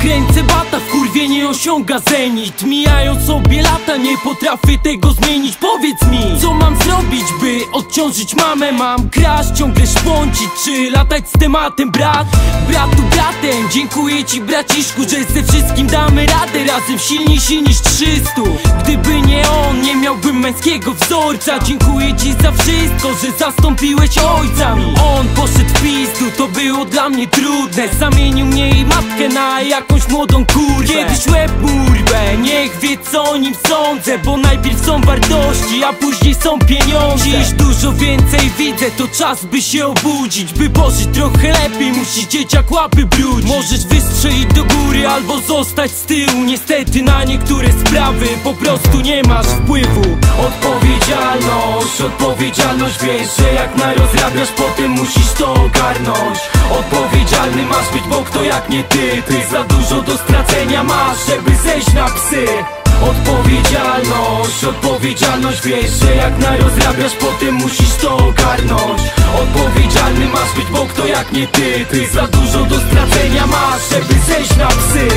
Kręcę bata, w kurwie nie osiąga zenit. Mijają sobie lata, nie potrafię tego zmienić. Powiedz mi, co mam zrobić, by odciążyć mamę? Mam kraść, ciągle szpącić, czy latać z tematem Brat, bratu bratem Dziękuję ci braciszku, że ze wszystkim damy radę. Razem silniejsi niż 300 Gdyby nie on, męskiego wzorca. Dziękuję ci za wszystko, że zastąpiłeś ojca mi. On poszedł w pizdu, to było dla mnie trudne. Zamienił mnie i matkę na jakąś młodą kurwę. Kiedyś łeb murwę, niech wie co o nim sądzę Bo najpierw są wartości, a później są pieniądze. Dziś dużo więcej widzę, to czas by się obudzić By pożyć trochę lepiej, musi dzieciak łapy brudzić. Możesz wystrzelić do góry albo zostać z tyłu. Niestety na niektóre sprawy po prostu nie masz wpływu Odpowiedzialność, odpowiedzialność Wiesz, że jak narozrabiasz potem musisz to ogarnąć. Odpowiedzialny masz być, bo kto jak nie ty Ty za dużo do stracenia masz, żeby zejść na psy. Odpowiedzialność, odpowiedzialność Wiesz, że jak narozrabiasz potem musisz to ogarnąć. Odpowiedzialny masz być, bo kto jak nie ty Ty za dużo do stracenia masz, żeby zejść na psy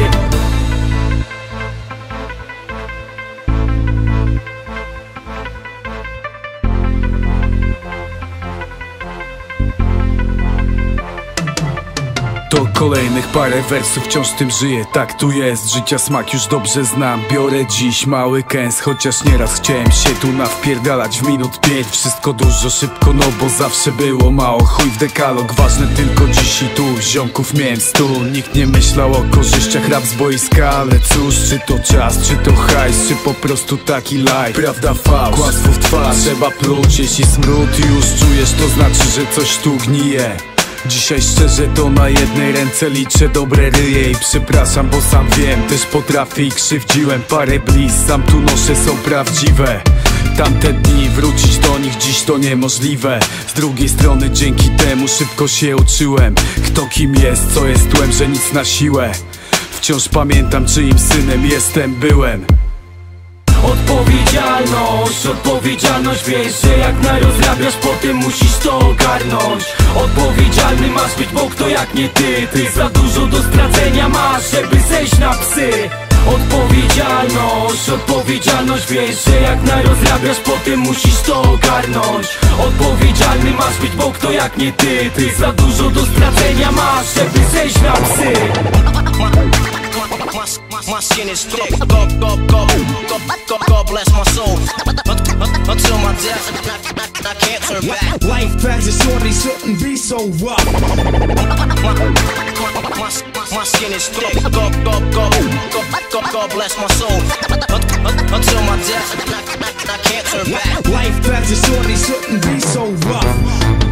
To kolejnych parę wersów, wciąż tym żyję, tak tu jest Życia smak już dobrze znam, biorę dziś mały kęs Chociaż nieraz chciałem się tu nawpierdalać. W minut pięć Wszystko dużo szybko, no bo zawsze było mało. Chuj w dekalog, ważne tylko dziś i tu. Ziomków miałem stu, nikt nie myślał o korzyściach Rap z boiska, ale cóż, czy to czas, czy to hajs Czy po prostu taki life, prawda fałsz Kłamstwo w twarz, trzeba pluć, jeśli smród już czujesz To znaczy, że coś tu gnije Dzisiaj szczerze to na jednej ręce liczę dobre ryje I przepraszam, bo sam wiem, też potrafię i krzywdziłem Parę bliz, sam tu noszę, są prawdziwe. Tamte dni, wrócić do nich dziś to niemożliwe. Z drugiej strony dzięki temu szybko się uczyłem Kto kim jest, co jest tłem, że nic na siłę. Wciąż pamiętam czyim synem jestem, byłem Odpowiedzialność, odpowiedzialność Wiesz, że jak narozrabiasz potem musisz to ogarnąć. Odpowiedzialny masz być, bo kto jak nie ty Ty za dużo do stracenia masz, żeby zejść na psy. Odpowiedzialność, odpowiedzialność Wiesz, że jak narozrabiasz potem musisz to ogarnąć. Odpowiedzialny masz być, bo kto jak nie ty Ty za dużo do stracenia masz, żeby zejść na psy my skin is thick. God, God, God, God, God bless my soul. Until my death, I can't turn back. Life packs is shouldn't be so rough. My skin is thick. God, God, God, God, God bless my soul. Until my death, I can't turn back. Life packs is shouldn't be so rough.